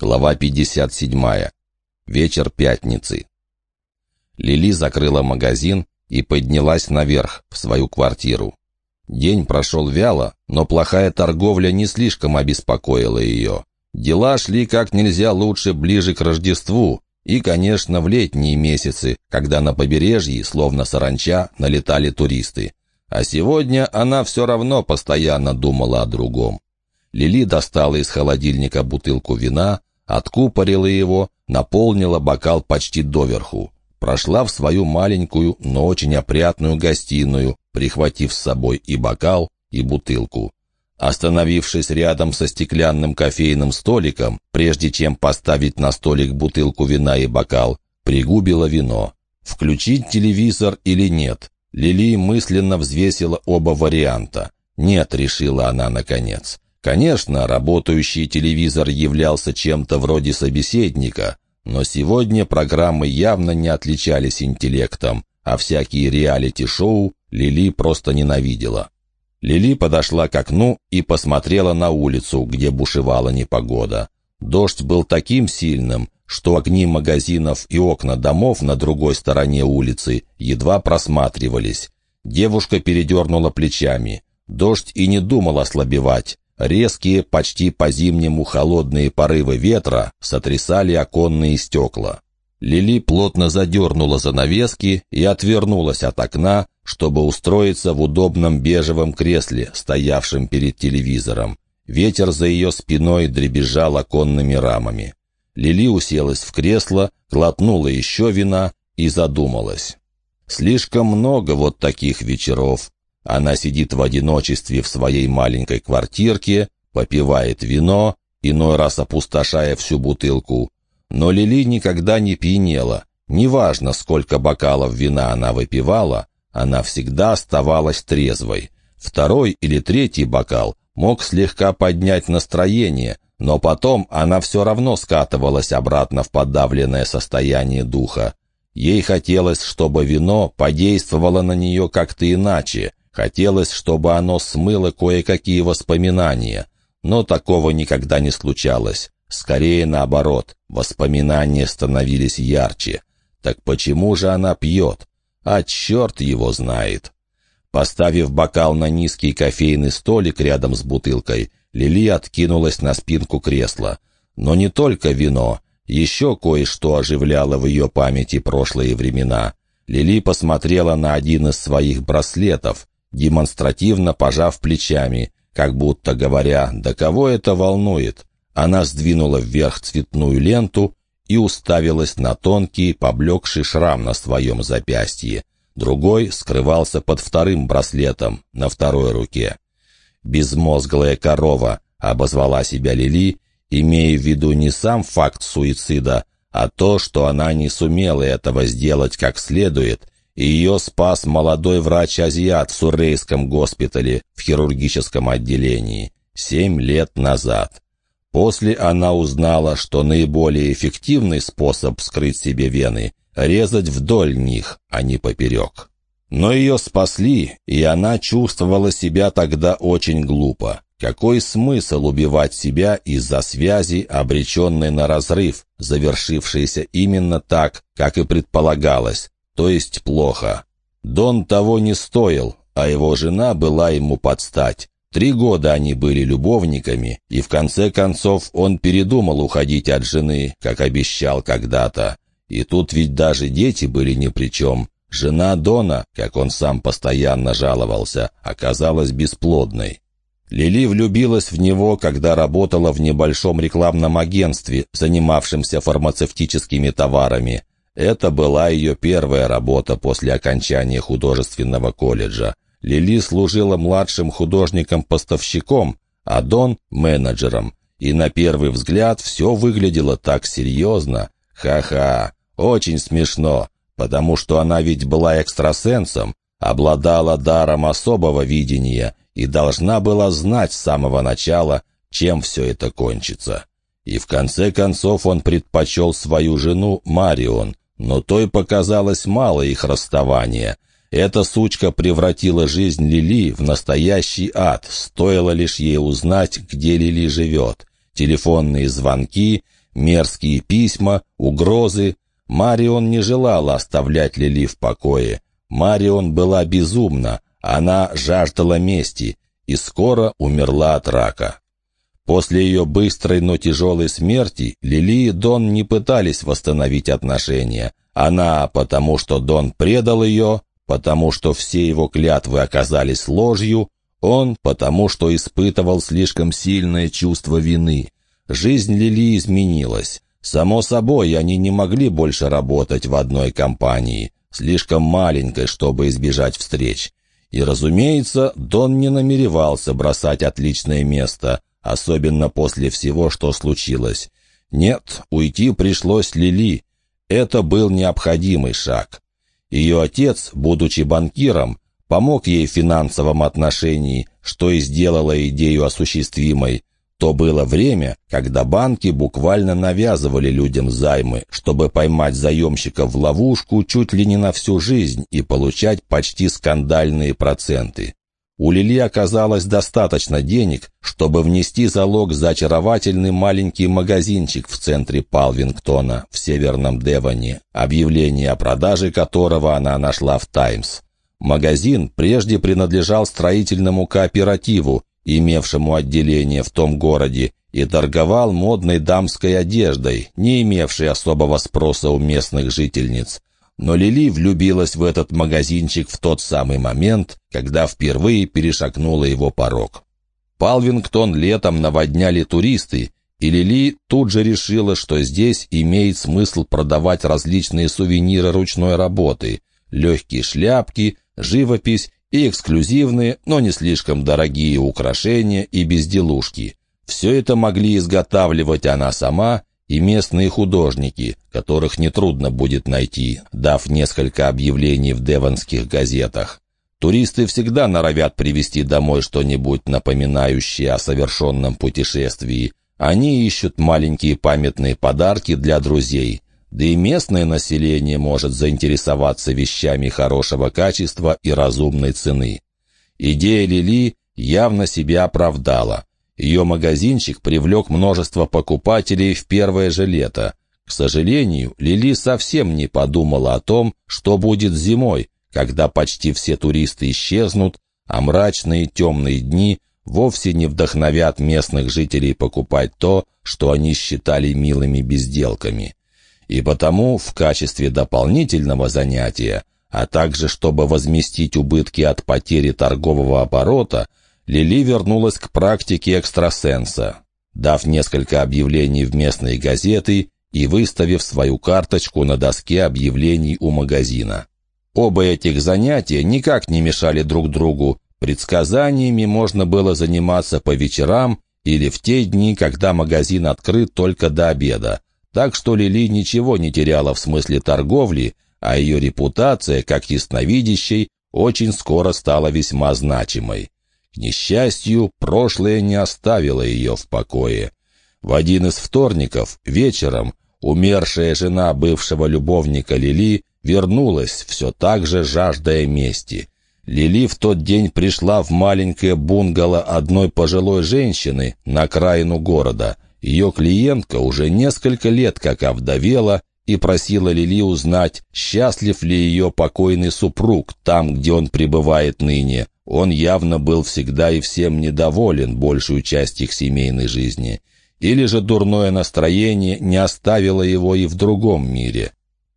Глава 57. Вечер пятницы. Лили закрыла магазин и поднялась наверх, в свою квартиру. День прошел вяло, но плохая торговля не слишком обеспокоила ее. Дела шли как нельзя лучше ближе к Рождеству и, конечно, в летние месяцы, когда на побережье, словно саранча, налетали туристы. А сегодня она все равно постоянно думала о другом. Лили достала из холодильника бутылку вина, откупорила его, наполнила бокал почти доверху. Прошла в свою маленькую, но очень опрятную гостиную, прихватив с собой и бокал, и бутылку. Остановившись рядом со стеклянным кофейным столиком, прежде чем поставить на столик бутылку вина и бокал, пригубила вино. Включить телевизор или нет? Лили мысленно взвесила оба варианта. «Нет», — решила она наконец. Конечно, работающий телевизор являлся чем-то вроде собеседника, но сегодня программы явно не отличались интеллектом, а всякие реалити-шоу Лили просто ненавидела. Лили подошла к окну и посмотрела на улицу, где бушевала непогода. Дождь был таким сильным, что огни магазинов и окна домов на другой стороне улицы едва просматривались. Девушка передернула плечами. Дождь и не думал ослабевать. Резкие, почти по-зимнему холодные порывы ветра сотрясали оконные стекла. Лили плотно задернула занавески и отвернулась от окна, чтобы устроиться в удобном бежевом кресле, стоявшем перед телевизором. Ветер за ее спиной дребезжал оконными рамами. Лили уселась в кресло, глотнула еще вина и задумалась. Слишком много вот таких вечеров, она сидит в одиночестве в своей маленькой квартирке, попивает вино, иной раз опустошая всю бутылку. Но Лили никогда не пьянела. Неважно, сколько бокалов вина она выпивала, она всегда оставалась трезвой. Второй или третий бокал мог слегка поднять настроение, но потом она все равно скатывалась обратно в подавленное состояние духа. Ей хотелось, чтобы вино подействовало на нее как-то иначе, Хотелось, чтобы оно смыло кое-какие воспоминания, но такого никогда не случалось. Скорее наоборот, воспоминания становились ярче. Так почему же она пьет? А черт его знает. Поставив бокал на низкий кофейный столик рядом с бутылкой, Лили откинулась на спинку кресла. Но не только вино, еще кое-что оживляло в ее памяти прошлые времена. Лили посмотрела на один из своих браслетов, демонстративно пожав плечами, как будто говоря, да кого это волнует. Она сдвинула вверх цветную ленту и уставилась на тонкий, поблекший шрам на своем запястье. Другой скрывался под вторым браслетом, на второй руке. «Безмозглая корова», — обозвала себя Лили, имея в виду не сам факт суицида, а то, что она не сумела этого сделать как следует — ее спас молодой врач-азиат в Суррейском госпитале в хирургическом отделении семь лет назад. После она узнала, что наиболее эффективный способ вскрыть себе вены — резать вдоль них, а не поперек. Но ее спасли, и она чувствовала себя тогда очень глупо. Какой смысл убивать себя из-за связи, обреченной на разрыв, завершившейся именно так, как и предполагалось, то есть плохо. Дон того не стоил, а его жена была ему под стать. Три года они были любовниками, и в конце концов он передумал уходить от жены, как обещал когда-то. И тут ведь даже дети были ни при чем. Жена Дона, как он сам постоянно жаловался, оказалась бесплодной. Лили влюбилась в него, когда работала в небольшом рекламном агентстве, занимавшемся фармацевтическими товарами. Это была ее первая работа после окончания художественного колледжа. Лили служила младшим художником-поставщиком, а Дон — менеджером. И на первый взгляд все выглядело так серьезно. Ха-ха, очень смешно, потому что она ведь была экстрасенсом, обладала даром особого видения и должна была знать с самого начала, чем все это кончится. И в конце концов он предпочел свою жену Марион, но той показалось мало их расставания. Эта сучка превратила жизнь Лили в настоящий ад, стоило лишь ей узнать, где Лили живет. Телефонные звонки, мерзкие письма, угрозы. Марион не желала оставлять Лили в покое. Марион была безумна, она жаждала мести и скоро умерла от рака. После ее быстрой, но тяжелой смерти Лили и Дон не пытались восстановить отношения. Она, потому что Дон предал ее, потому что все его клятвы оказались ложью, он, потому что испытывал слишком сильное чувство вины. Жизнь Лили изменилась. Само собой, они не могли больше работать в одной компании, слишком маленькой, чтобы избежать встреч. И, разумеется, Дон не намеревался бросать отличное место, особенно после всего, что случилось. Нет, уйти пришлось Лили. Это был необходимый шаг. Ее отец, будучи банкиром, помог ей в финансовом отношении, что и сделало идею осуществимой. То было время, когда банки буквально навязывали людям займы, чтобы поймать заемщиков в ловушку чуть ли не на всю жизнь и получать почти скандальные проценты. У Лили оказалось достаточно денег, чтобы внести залог за очаровательный маленький магазинчик в центре Палвингтона в Северном Девоне, объявление о продаже которого она нашла в «Таймс». Магазин прежде принадлежал строительному кооперативу, имевшему отделение в том городе, и торговал модной дамской одеждой, не имевшей особого спроса у местных жительниц. Но Лили влюбилась в этот магазинчик в тот самый момент, когда впервые перешагнула его порог. Палвингтон летом наводняли туристы, и Лили тут же решила, что здесь имеет смысл продавать различные сувениры ручной работы, легкие шляпки, живопись и эксклюзивные, но не слишком дорогие украшения и безделушки. Все это могли изготавливать она сама и местные художники, которых нетрудно будет найти, дав несколько объявлений в девонских газетах. Туристы всегда норовят привезти домой что-нибудь напоминающее о совершенном путешествии. Они ищут маленькие памятные подарки для друзей. Да и местное население может заинтересоваться вещами хорошего качества и разумной цены. Идея Лили явно себя оправдала. Ее магазинчик привлек множество покупателей в первое же лето. К сожалению, Лили совсем не подумала о том, что будет зимой, когда почти все туристы исчезнут, а мрачные темные дни вовсе не вдохновят местных жителей покупать то, что они считали милыми безделками. И потому в качестве дополнительного занятия, а также чтобы возместить убытки от потери торгового оборота, Лили вернулась к практике экстрасенса, дав несколько объявлений в местные газеты и выставив свою карточку на доске объявлений у магазина. Оба этих занятия никак не мешали друг другу. Предсказаниями можно было заниматься по вечерам или в те дни, когда магазин открыт только до обеда. Так что Лили ничего не теряла в смысле торговли, а ее репутация, как ясновидящей, очень скоро стала весьма значимой несчастью, прошлое не оставило ее в покое. В один из вторников, вечером, умершая жена бывшего любовника Лили вернулась, все так же жаждая мести. Лили в тот день пришла в маленькое бунгало одной пожилой женщины на окраину города. Ее клиентка уже несколько лет как овдовела и просила Лили узнать, счастлив ли ее покойный супруг там, где он пребывает ныне. Он явно был всегда и всем недоволен большую часть их семейной жизни. Или же дурное настроение не оставило его и в другом мире.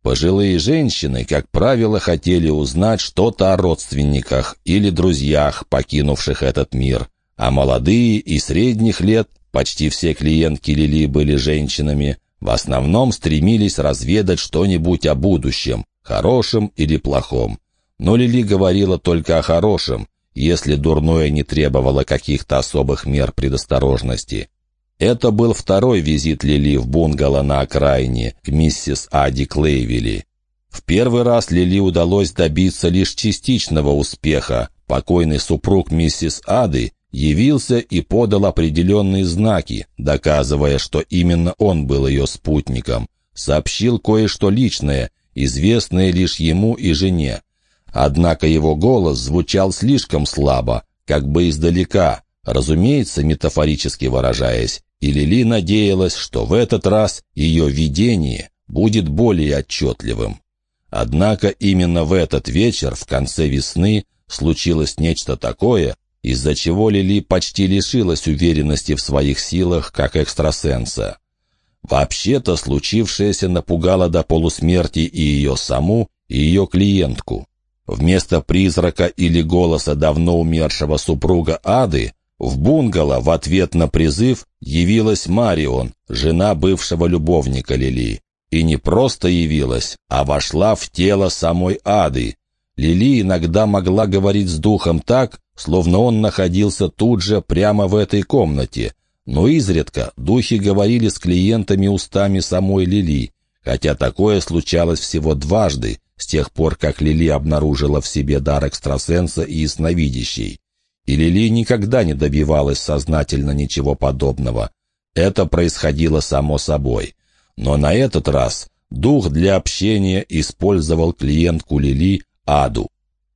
Пожилые женщины, как правило, хотели узнать что-то о родственниках или друзьях, покинувших этот мир. А молодые и средних лет, почти все клиентки Лили были женщинами, в основном стремились разведать что-нибудь о будущем, хорошем или плохом. Но Лили говорила только о хорошем, если дурное не требовало каких-то особых мер предосторожности. Это был второй визит Лили в бунгало на окраине, к миссис Ади Клейвилли. В первый раз Лили удалось добиться лишь частичного успеха. Покойный супруг миссис Ады явился и подал определенные знаки, доказывая, что именно он был ее спутником. Сообщил кое-что личное, известное лишь ему и жене. Однако его голос звучал слишком слабо, как бы издалека, разумеется, метафорически выражаясь, и Лили надеялась, что в этот раз ее видение будет более отчетливым. Однако именно в этот вечер, в конце весны, случилось нечто такое, из-за чего Лили почти лишилась уверенности в своих силах как экстрасенса. Вообще-то случившееся напугало до полусмерти и ее саму, и ее клиентку. Вместо призрака или голоса давно умершего супруга Ады в бунгало в ответ на призыв явилась Марион, жена бывшего любовника Лили. И не просто явилась, а вошла в тело самой Ады. Лили иногда могла говорить с духом так, словно он находился тут же, прямо в этой комнате. Но изредка духи говорили с клиентами устами самой Лили, хотя такое случалось всего дважды, с тех пор, как Лили обнаружила в себе дар экстрасенса и ясновидящей. И Лили никогда не добивалась сознательно ничего подобного. Это происходило само собой. Но на этот раз дух для общения использовал клиентку Лили Аду.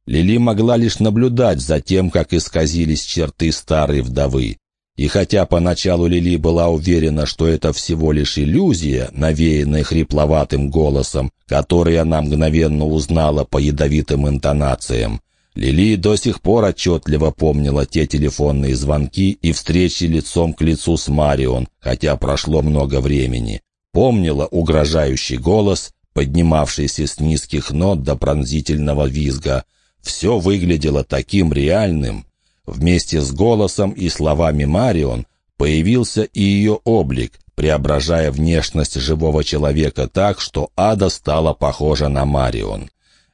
Лили могла лишь наблюдать за тем, как исказились черты старой вдовы. И хотя поначалу Лили была уверена, что это всего лишь иллюзия, навеянная хрипловатым голосом, который она мгновенно узнала по ядовитым интонациям, Лили до сих пор отчетливо помнила те телефонные звонки и встречи лицом к лицу с Марион, хотя прошло много времени. Помнила угрожающий голос, поднимавшийся с низких нот до пронзительного визга. Все выглядело таким реальным. Вместе с голосом и словами Марион появился и ее облик, преображая внешность живого человека так, что Ада стала похожа на Марион.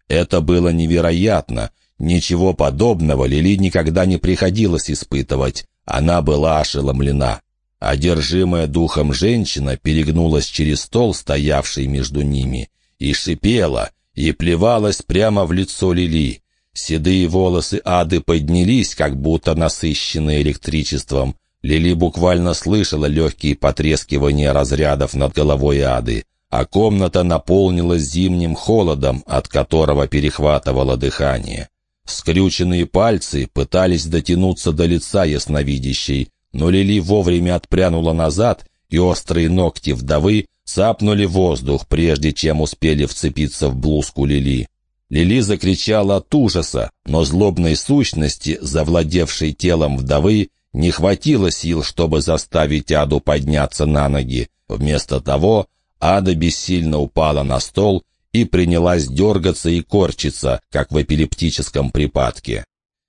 Это было невероятно — Ничего подобного Лили никогда не приходилось испытывать. Она была ошеломлена. Одержимая духом женщина перегнулась через стол, стоявший между ними, и шипела, и плевалась прямо в лицо Лили. Седые волосы Ады поднялись, как будто насыщенные электричеством. Лили буквально слышала легкие потрескивания разрядов над головой Ады, а комната наполнилась зимним холодом, от которого перехватывало дыхание. Скрюченные пальцы пытались дотянуться до лица ясновидящей, но Лили вовремя отпрянула назад, и острые ногти вдовы цапнули воздух, прежде чем успели вцепиться в блузку Лили. Лили закричала от ужаса, но злобной сущности, завладевшей телом вдовы, не хватило сил, чтобы заставить Аду подняться на ноги. Вместо того Ада бессильно упала на стол и принялась дергаться и корчиться, как в эпилептическом припадке.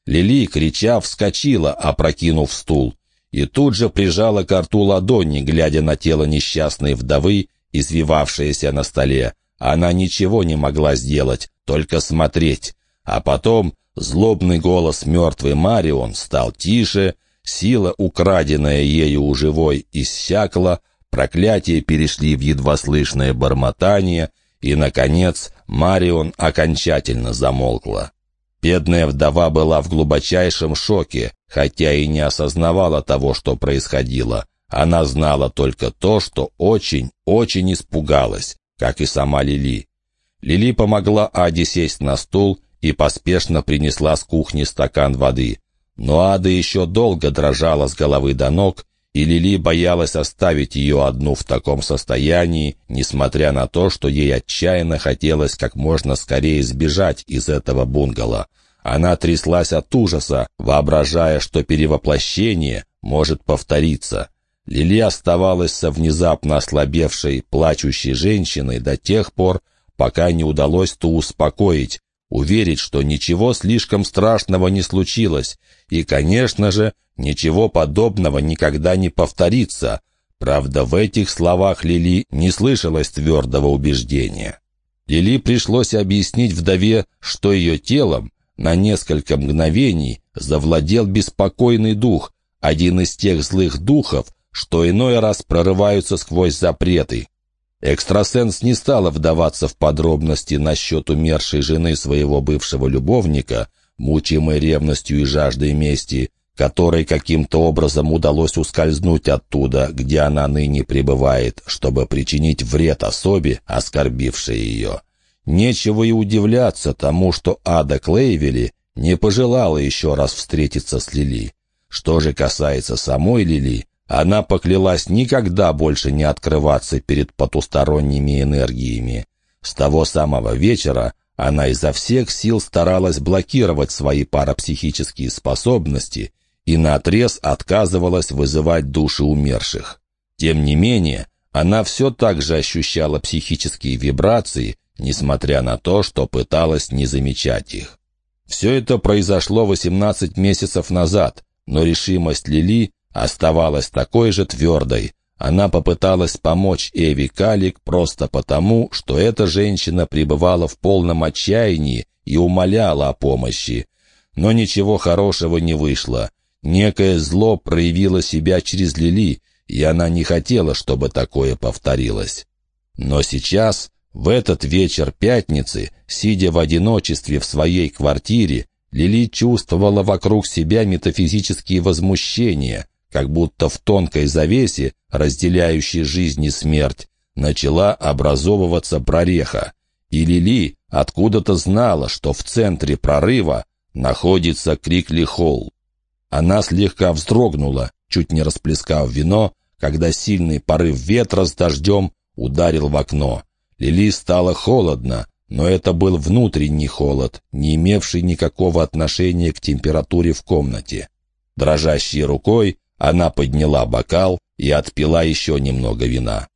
Лили, крича, вскочила, опрокинув стул, и тут же прижала к рту ладони, глядя на тело несчастной вдовы, извивавшееся на столе. Она ничего не могла сделать, только смотреть. А потом злобный голос мертвой Марион стал тише, сила, украденная ею у живой, иссякла, проклятия перешли в едва слышное бормотание — и, наконец, Марион окончательно замолкла. Бедная вдова была в глубочайшем шоке, хотя и не осознавала того, что происходило. Она знала только то, что очень, очень испугалась, как и сама Лили. Лили помогла Аде сесть на стул и поспешно принесла с кухни стакан воды. Но Ада еще долго дрожала с головы до ног и Лили боялась оставить ее одну в таком состоянии, несмотря на то, что ей отчаянно хотелось как можно скорее сбежать из этого бунгало. Она тряслась от ужаса, воображая, что перевоплощение может повториться. Лили оставалась со внезапно ослабевшей, плачущей женщиной до тех пор, пока не удалось ту успокоить, уверить, что ничего слишком страшного не случилось, и, конечно же, ничего подобного никогда не повторится. Правда, в этих словах Лили не слышалось твердого убеждения. Лили пришлось объяснить вдове, что ее телом на несколько мгновений завладел беспокойный дух, один из тех злых духов, что иной раз прорываются сквозь запреты. Экстрасенс не стала вдаваться в подробности насчет умершей жены своего бывшего любовника, мучимой ревностью и жаждой мести, которой каким-то образом удалось ускользнуть оттуда, где она ныне пребывает, чтобы причинить вред особе, оскорбившей ее. Нечего и удивляться тому, что Ада Клейвели не пожелала еще раз встретиться с Лили. Что же касается самой Лили, Она поклялась никогда больше не открываться перед потусторонними энергиями. С того самого вечера она изо всех сил старалась блокировать свои парапсихические способности и наотрез отказывалась вызывать души умерших. Тем не менее, она все так же ощущала психические вибрации, несмотря на то, что пыталась не замечать их. Все это произошло 18 месяцев назад, но решимость Лили оставалась такой же твердой. Она попыталась помочь Эви Калик просто потому, что эта женщина пребывала в полном отчаянии и умоляла о помощи. Но ничего хорошего не вышло. Некое зло проявило себя через Лили, и она не хотела, чтобы такое повторилось. Но сейчас, в этот вечер пятницы, сидя в одиночестве в своей квартире, Лили чувствовала вокруг себя метафизические возмущения, как будто в тонкой завесе, разделяющей жизнь и смерть, начала образовываться прореха. И Лили откуда-то знала, что в центре прорыва находится Крикли-Холл. Она слегка вздрогнула, чуть не расплескав вино, когда сильный порыв ветра с дождем ударил в окно. Лили стало холодно, но это был внутренний холод, не имевший никакого отношения к температуре в комнате. Дрожащей рукой она подняла бокал и отпила еще немного вина.